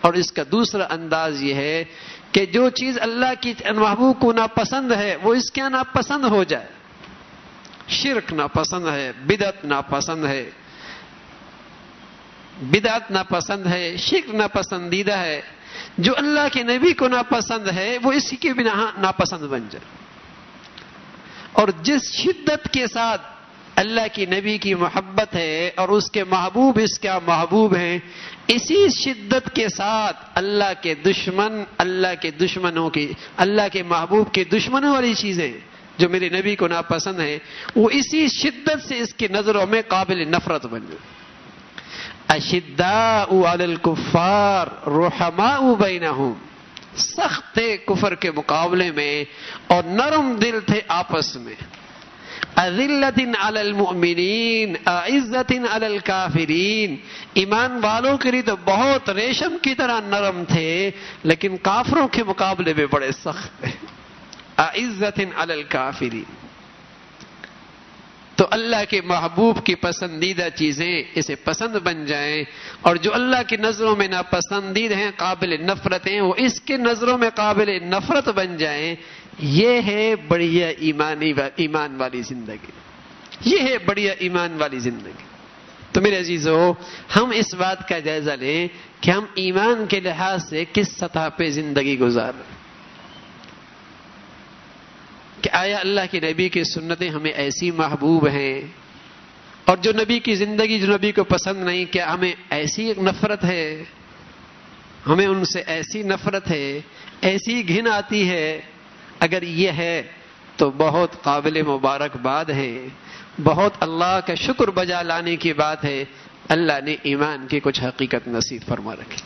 اور اس کا دوسرا انداز یہ ہے کہ جو چیز اللہ کی محبوب کو ناپسند ہے، وہ اس کے ناپسند ہو جائے۔ شرک ناپسند ہے بدت ناپسند ہے۔ بدعت ناپسند ہے، شرک ناپسندیدہ ہے، جو اللہ کے نبی کو ناپسند ہے، وہ اسی کے بنا ناپسند بن جائے۔ اور جس شدت کے ساتھ اللہ کی نبی کی محبت ہے اور اس کے محبوب اس کا محبوب ہیں، اسی شدت کے ساتھ اللہ کے دشمن، اللہ کے دشمنوں کی اللہ کے محبوب کے دشمنوں والی چیزیں جو میرے نبی کو ناپسند ہیں، وہ اسی شدت سے اس کی نظروں میں قابل نفرت بن جائے۔ اشدا الکفار رحما بینہم۔ سخت تھے کفر کے مقابلے میں اور نرم دل تھے آپس میں۔ عزلت علی المؤمنین عزت علی الکافرین۔ ایمان والوں کے لیے تو بہت ریشم کی طرح نرم تھے، لیکن کافروں کے مقابلے میں بڑے سخت۔ تھے عزت علی الکافرین۔ تو اللہ کے محبوب کی پسندیدہ چیزیں اسے پسند بن جائیں اور جو اللہ کی نظروں میں ناپسندید ہیں، قابل نفرت ہیں، وہ اس کے نظروں میں قابل نفرت بن جائیں، یہ ہے بڑھیا ایمانی ایمان والی زندگی۔ یہ ہے بڑھیا ایمان والی زندگی۔ تو میرے عزیزو، ہم اس بات کا جائزہ لیں کہ ہم ایمان کے لحاظ سے کس سطح پہ زندگی گزار رہے ہیں۔ کہ آیا اللہ کے نبی کی سنتیں ہمیں ایسی محبوب ہیں؟ اور جو نبی کی زندگی، جو نبی کو پسند نہیں، کیا ہمیں ایسی ایک نفرت ہے؟ ہمیں ان سے ایسی نفرت ہے، ایسی گھن آتی ہے۔ اگر یہ ہے تو بہت قابل مبارکباد ہے۔ بہت اللہ کا شکر بجا لانے کی بات ہے۔ اللہ نے ایمان کی کچھ حقیقت نصیب فرما رکھی۔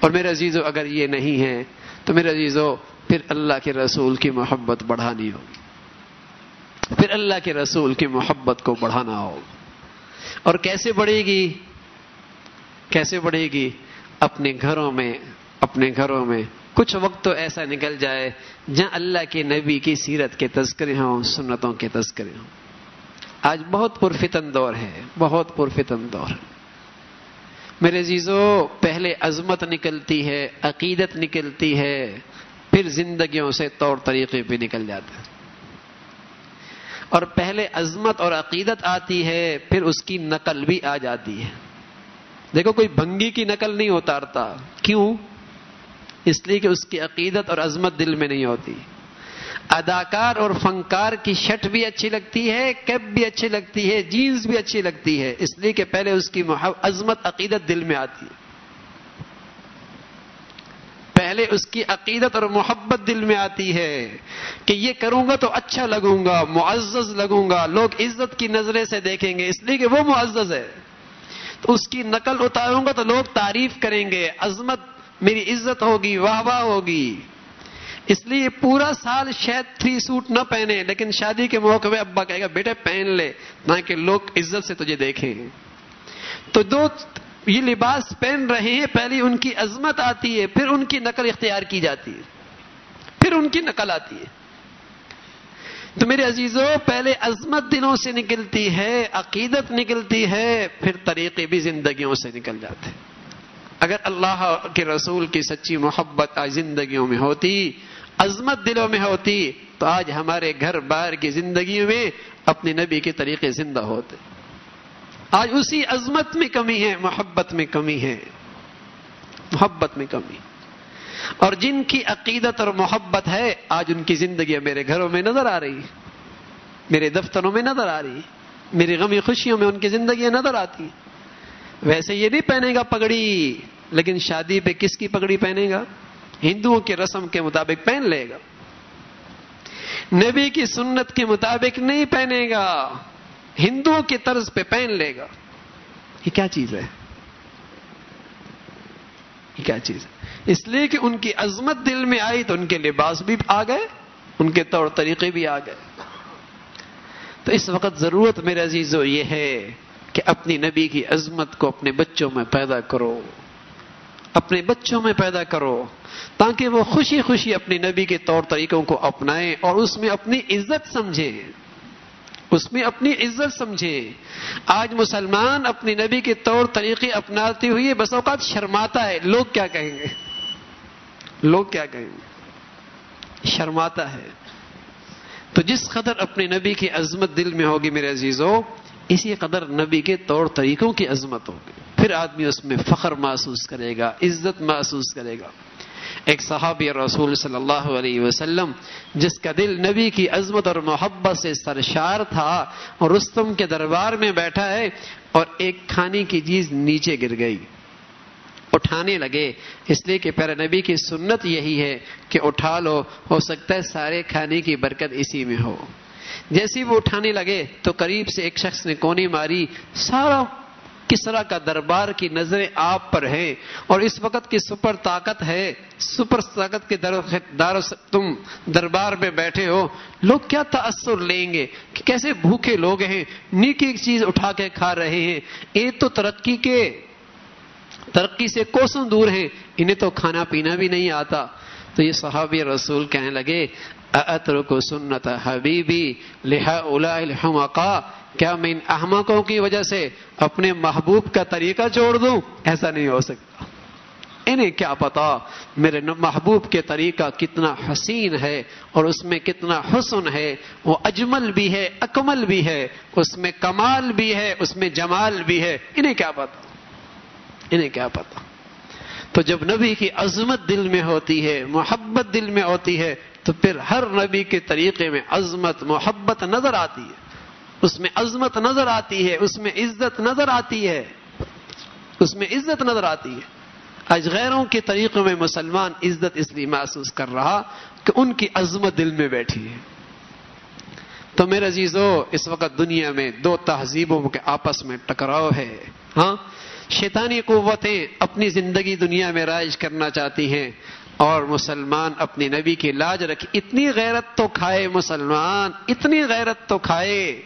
اور میرے عزیزو، اگر یہ نہیں ہے تو میرے عزیزو پھر اللہ کے رسول کی محبت بڑھانی ہوگی۔ پھر اللہ کے رسول کی محبت کو بڑھانا ہوگا۔ اور کیسے بڑھے گی؟ کیسے بڑھے گی؟ اپنے گھروں میں، اپنے گھروں میں۔ کچھ وقت تو ایسا نکل جائے جہاں اللہ کے نبی کی سیرت کے تذکرے ہوں، سنتوں کے تذکرے ہوں۔ آج بہت پرفتن دور ہے، بہت پرفتن دور ہے۔ میرے عزیزو، پہلے عظمت نکلتی ہے، عقیدت نکلتی ہے۔ پھر زندگیوں سے طور طریقے پہ نکل جاتے ہیں۔ اور پہلے عظمت اور عقیدت آتی ہے، پھر اس کی نقل بھی آ جاتی ہے۔ دیکھو، کوئی بھنگی کی نقل نہیں اتارتا۔ کیوں؟ اس لیے کہ اس کی عقیدت اور عظمت دل میں نہیں ہوتی۔ اداکار اور فنکار کی شٹ بھی اچھی لگتی ہے، کیپ بھی اچھی لگتی ہے، جینز بھی اچھی لگتی ہے۔ اس لیے کہ پہلے اس کی عظمت، عقیدت دل میں آتی ہے۔ پہلے اس کی عقیدت اور محبت دل میں آتی ہے کہ یہ کروں گا تو اچھا لگوں گا، معزز لگوں گا، لوگ عزت کی نظریں سے دیکھیں گے، اس لیے کہ وہ معزز ہے۔ تو اس کی نقل اتاروں گا تو لوگ تعریف کریں گے، عظمت میری عزت ہوگی، واہ واہ ہوگی۔ اس لیے پورا سال شاید تھری سوٹ نہ پہنے، لیکن شادی کے موقع پہ ابا کہے گا، بیٹے پہن لے تاکہ لوگ عزت سے تجھے دیکھیں۔ تو دو یہ لباس پہن رہے ہیں، پہلے ان کی عظمت آتی ہے، پھر ان کی نقل اختیار کی جاتی ہے۔ پھر ان کی نقل آتی ہے۔ تو میرے عزیزوں پہلے عظمت دنوں سے نکلتی ہے، عقیدت نکلتی ہے، پھر طریقے بھی زندگیوں سے نکل جاتے اگر اللہ کے رسول کی سچی محبت آج زندگیوں میں ہوتی، عظمت دلوں میں ہوتی، تو آج ہمارے گھر بار کی زندگی میں اپنے نبی کے طریقے زندہ ہوتے۔ آج اسی عظمت میں کمی ہے، محبت میں کمی ہے۔ محبت میں کمی۔ اور جن کی عقیدت اور محبت ہے، آج ان کی زندگی میرے گھروں میں نظر آ رہی، میرے دفتروں میں نظر آ رہی، میری غمی خوشیوں میں ان کی زندگیاں نظر آتی۔ ویسے یہ نہیں پہنے گا پگڑی، لیکن شادی پہ کس کی پگڑی پہنے گا؟ ہندوؤں کے رسم کے مطابق پہن لے گا۔ نبی کی سنت کے مطابق نہیں پہنے گا۔ ہندوؤں کی طرز پہ پہن لے گا۔ یہ کیا چیز ہے؟ یہ کیا چیز ہے؟ اس لیے کہ ان کی عظمت دل میں آئی تو ان کے لباس بھی آ گئے، ان کے طور طریقے بھی آ گئے۔ تو اس وقت ضرورت میرے عزیزو یہ ہے کہ اپنی نبی کی عظمت کو اپنے بچوں میں پیدا کرو۔ اپنے بچوں میں پیدا کرو، تاکہ وہ خوشی خوشی اپنی نبی کے طور طریقوں کو اپنائیں اور اس میں اپنی عزت سمجھے اس میں اپنی عزت سمجھے۔ آج مسلمان اپنی نبی کے طور طریقے اپناتے ہوئے بس اوقات شرماتا ہے۔ لوگ کیا کہیں گے؟ لوگ کیا کہیں گے؟ شرماتا ہے۔ تو جس قدر اپنے نبی کی عظمت دل میں ہوگی میرے عزیزوں اسی قدر نبی کے طور طریقوں کی عظمت ہوگی۔ پھر آدمی اس میں فخر محسوس کرے گا، عزت محسوس کرے گا۔ ایک صحابی رسول صلی اللہ علیہ وسلم، جس کا دل نبی کی عظمت اور محبت سے سرشار تھا، اور رستم کے دربار میں بیٹھا ہے، اور ایک کھانے کی چیز نیچے گر گئی۔ اٹھانے لگے۔ اس لیے کہ پیارے نبی کی سنت یہی ہے کہ اٹھا لو، ہو سکتا ہے سارے کھانے کی برکت اسی میں ہو۔ جیسی وہ اٹھانے لگے، تو قریب سے ایک شخص نے کونی ماری، سارا کسرا کا دربار کی نظریں آپ پر ہیں اور اس وقت کی سپر طاقت ہے، سپر طاقت کے در تم دربار میں بیٹھے ہو۔ لوگ کیا تأثر لیں گے؟ کہ کیسے بھوکے لوگ ہیں، نیکی ایک چیز اٹھا کے کھا رہے ہیں۔ یہ تو ترقی کے ترقی سے کوسوں دور ہیں۔ انہیں تو کھانا پینا بھی نہیں آتا۔ تو یہ صحابی رسول کہنے لگے اترک سنت حبیبی لہا الحمقا کیا میں ان احمقوں کی وجہ سے اپنے محبوب کا طریقہ چھوڑ دوں؟ ایسا نہیں ہو سکتا۔ انہیں کیا پتا میرے محبوب کے طریقہ کتنا حسین ہے اور اس میں کتنا حسن ہے۔ وہ اجمل بھی ہے، اکمل بھی ہے، اس میں کمال بھی ہے، اس میں جمال بھی ہے۔ انہیں کیا پتا؟ انہیں کیا پتا؟ تو جب نبی کی عظمت دل میں ہوتی ہے، محبت دل میں ہوتی ہے، تو پھر ہر نبی کے طریقے میں عظمت، محبت نظر آتی ہے۔ اس میں عظمت نظر آتی ہے، اس میں عزت نظر آتی ہے۔ اس میں عزت نظر آتی ہے۔ آج غیروں کے طریقوں میں مسلمان عزت اس لیے محسوس کر رہا کہ ان کی عظمت دل میں بیٹھی ہے۔ تو میرے عزیزو، اس وقت دنیا میں دو تہذیبوں کے آپس میں ٹکراؤ ہے۔ ہاں شیطانی قوتیں اپنی زندگی دنیا میں رائج کرنا چاہتی ہیں اور مسلمان اپنی نبی کی لاج رکھے اتنی غیرت تو کھائے مسلمان، اتنی غیرت تو کھائے۔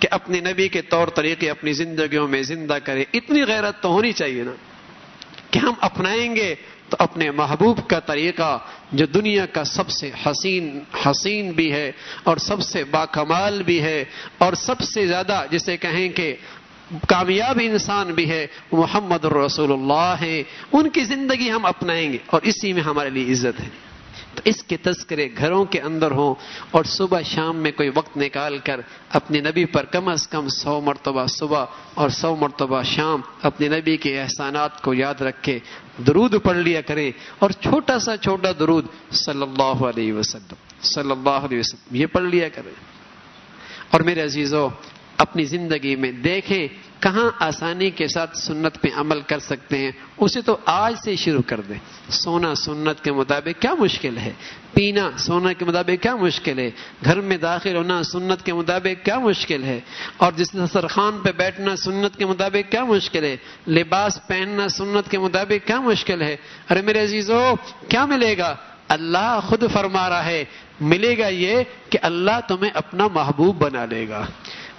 کہ اپنے نبی کے طور طریقے اپنی زندگیوں میں زندہ کرے، اتنی غیرت تو ہونی چاہیے نا۔ کہ ہم اپنائیں گے تو اپنے محبوب کا طریقہ جو دنیا کا سب سے حسین حسین بھی ہے اور سب سے باکمال بھی ہے اور سب سے زیادہ جسے کہیں کہ کامیاب انسان بھی ہے محمد الرسول اللہ ہے ان کی زندگی ہم اپنائیں گے اور اسی میں ہمارے لیے عزت ہے۔ تو اس کے تذکرے گھروں کے اندر ہوں اور صبح شام میں کوئی وقت نکال کر اپنے نبی پر کم از کم سو مرتبہ صبح اور سو مرتبہ شام اپنے نبی کے احسانات کو یاد رکھے، درود پڑھ لیا کرے اور چھوٹا سا چھوٹا درود صلی اللہ علیہ وسلم، صلی اللہ علیہ وسلم، یہ پڑھ لیا کرے۔ اور میرے عزیزوں اپنی زندگی میں دیکھیں کہاں آسانی کے ساتھ سنت پہ عمل کر سکتے ہیں؟ اسے تو آج سے شروع کر دیں۔ سونا سنت کے مطابق کیا مشکل ہے؟ پینا سونا کے مطابق کیا مشکل ہے؟ گھر میں داخل ہونا سنت کے مطابق کیا مشکل ہے؟ اور جس دسترخوان پہ بیٹھنا سنت کے مطابق کیا مشکل ہے؟ لباس پہننا سنت کے مطابق کیا مشکل ہے؟ ارے میرے عزیزو، کیا ملے گا؟ اللہ خود فرما رہا ہے۔ ملے گا یہ کہ اللہ تمہیں اپنا محبوب بنا لے گا۔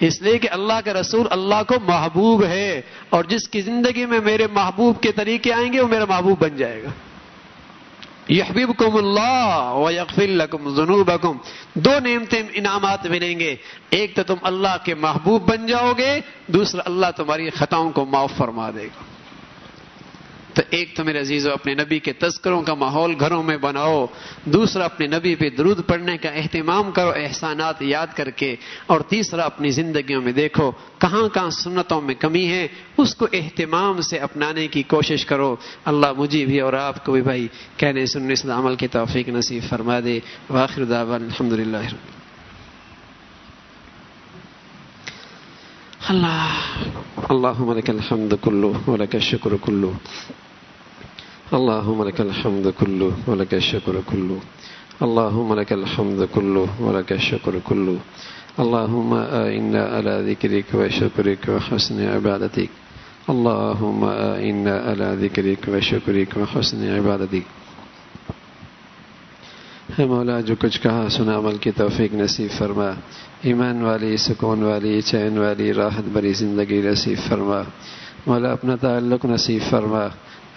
اس لیے کہ اللہ کے رسول اللہ کو محبوب ہے اور جس کی زندگی میں میرے محبوب کے طریقے آئیں گے وہ میرا محبوب بن جائے گا۔ یحبیبکم اللہ و یغفر لکم ذنوبکم۔ دو نعمتیں انعامات ملیں گے۔ ایک تو تم اللہ کے محبوب بن جاؤ گے، دوسرا اللہ تمہاری خطاؤں کو معاف فرما دے گا۔ تو ایک تو میرے عزیزو اپنے نبی کے تذکروں کا ماحول گھروں میں بناؤ دوسرا اپنے نبی پہ درود پڑھنے کا اہتمام کرو احسانات یاد کر کے اور تیسرا اپنی زندگیوں میں دیکھو کہاں کہاں سنتوں میں کمی ہے اس کو اہتمام سے اپنانے کی کوشش کرو۔ اللہ مجھے بھی اور آپ کو بھی بھائی کہنے سننے سے عمل کی توفیق نصیب فرما دے۔ واخر دعوان الحمد للہ اللہ اللهم لك الحمد كله ولك الشكر كله اللهم لك الحمد كله ولك الشكر كله. اللهم لك الحمد كله ولك الشكر كله. اللهم إنا على ذكرك وشكرك وحسن عبادتك. اللهم إنا على ذكرك وشكرك وحسن عبادتك. ہے مولا، جو کچھ کہا، سنا، عمل کی توفیق نصیب فرما. ایمان والی، سکون والی، چین والی، راحت بری زندگی نصیب فرما. مولا، اپنا تعلق نصیب فرما.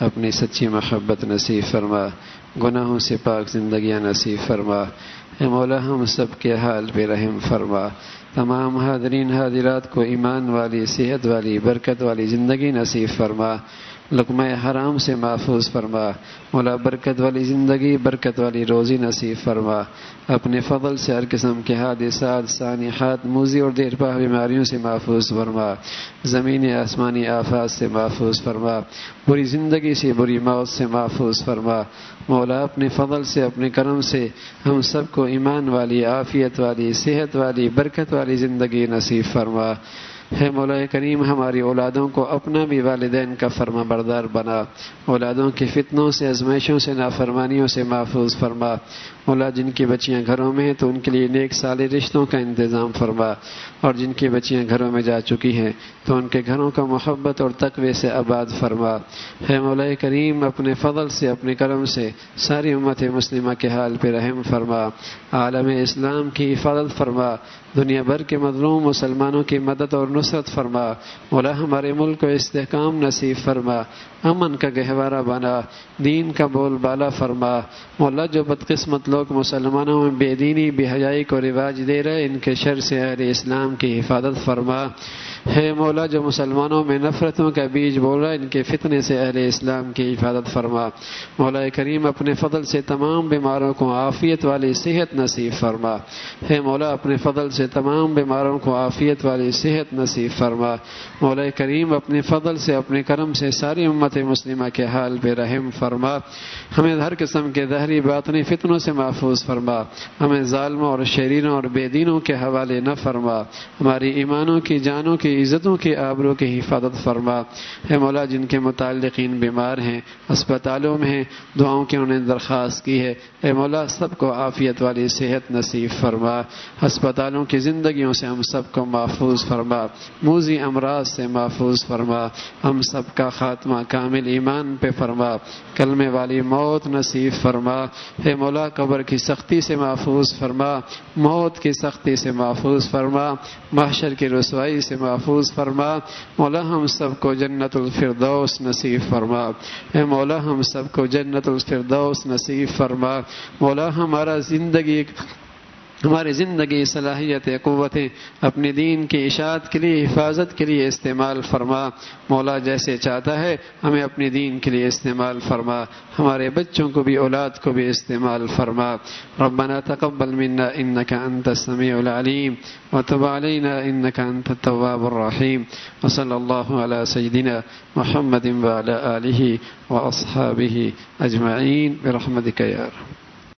اپنی سچی محبت نصیب فرما، گناہوں سے پاک زندگیاں نصیب فرما۔ اے مولا، ہم سب کے حال پہ رحم فرما۔ تمام حاضرین، حاضرات کو ایمان والی، صحت والی، برکت والی زندگی نصیب فرما۔ لقمہ حرام سے محفوظ فرما، مولا برکت والی زندگی، برکت والی روزی نصیب فرما۔ اپنے فضل سے ہر قسم کے حادثات سانحات موزی اور دیر پا بیماریوں سے محفوظ فرما۔ زمین آسمانی آفات سے محفوظ فرما۔ بری زندگی سے بری موت سے محفوظ فرما۔ مولا اپنے فضل سے، اپنے کرم سے ہم سب کو ایمان والی، عافیت والی، صحت والی، برکت والی زندگی نصیب فرما۔ ہے مولا کریم، ہماری اولادوں کو اپنا بھی والدین کا فرما بردار بنا۔ اولادوں کی فتنوں سے ازمائشوں سے، نافرمانیوں سے محفوظ فرما۔ مولا، جن کی بچیاں گھروں میں ہیں، تو ان کے لیے نیک سال رشتوں کا انتظام فرما۔ اور جن کی بچیاں گھروں میں جا چکی ہیں، تو ان کے گھروں کا محبت اور تقوی سے آباد فرما۔ ہے مولا کریم، اپنے فضل سے، اپنے کرم سے ساری امت مسلمہ کے حال پہ رحم فرما۔ عالم اسلام کی حفاظت فرما۔ دنیا بھر کے مظلوم مسلمانوں کی مدد اور نصرت فرما۔ مولا، ہمارے ملک کو استحکام نصیب فرما۔ امن کا گہوارہ بنا، دین کا بول بالا فرما۔ مولا جو بدقسمت لوگ مسلمانوں میں بے دینی، بے حجائی کو رواج دے رہے ان کے شر سے اہل اسلام کی حفاظت فرما۔ ہے مولا جو مسلمانوں میں نفرتوں کا بیج بول رہا ہے، ان کے فتنے سے اہل اسلام کی حفاظت فرما۔ مولا کریم اپنے فضل سے تمام بیماروں کو عافیت والی صحت نصیب فرما۔ ہے مولا اپنے فضل سے تمام بیماروں کو عافیت والی صحت نصیب فرما۔ مولا کریم اپنے فضل سے، اپنے کرم سے ساری امت مسلمہ کے حال پہ رحم فرما۔ ہمیں ہر قسم کے دہری باطنی فتنوں سے محفوظ فرما۔ ہمیں ظالموں اور شیرینوں اور بے دینوں کے حوالے نہ فرما۔ ہماری ایمانوں کی، جانوں کی، عزتوں کی آبروں کی حفاظت فرما۔ اے مولا، جن کے متعلقین بیمار ہیں، اسپتالوں میں ہیں، دعاؤں کی انہوں نے درخواست کی ہے، اے مولا، سب کو عافیت والی صحت نصیب فرما۔ ہسپتالوں کی زندگیوں سے ہم سب کو محفوظ فرما۔ موزی امراض سے محفوظ فرما۔ ہم سب کا خاتمہ کام کامل ایمان پہ فرما۔ کلمے والی موت نصیب فرما۔ اے مولا، قبر کی سختی سے محفوظ فرما۔ موت کی سختی سے محفوظ فرما۔ محشر کی رسوائی سے محفوظ فرما۔ مولا، ہم سب کو جنت الفردوس نصیب فرما۔ اے مولا، ہم سب کو جنت الفردوس نصیب فرما۔ مولا، ہمارا زندگی ہماری زندگی، صلاحیت، قوتیں اپنے دین کی اشاعت کے لیے، حفاظت کے لیے استعمال فرما۔ مولا جیسے چاہتا ہے، ہمیں اپنے دین کے لیے استعمال فرما۔ ہمارے بچوں کو بھی، اولاد کو بھی استعمال فرما۔ ربنا تقبل منا انك انت السميع العليم وتب علينا انك انت التواب الرحيم وصلى الله على سيدنا محمد وعلى اله واصحابه اجمعين برحمتك يا رب۔